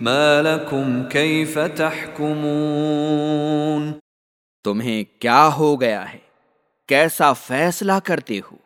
ما لكم كيف تحكمون؟ تمہیں کیا ہو گیا ہے؟ کیسا فیصلہ کرتے ہو؟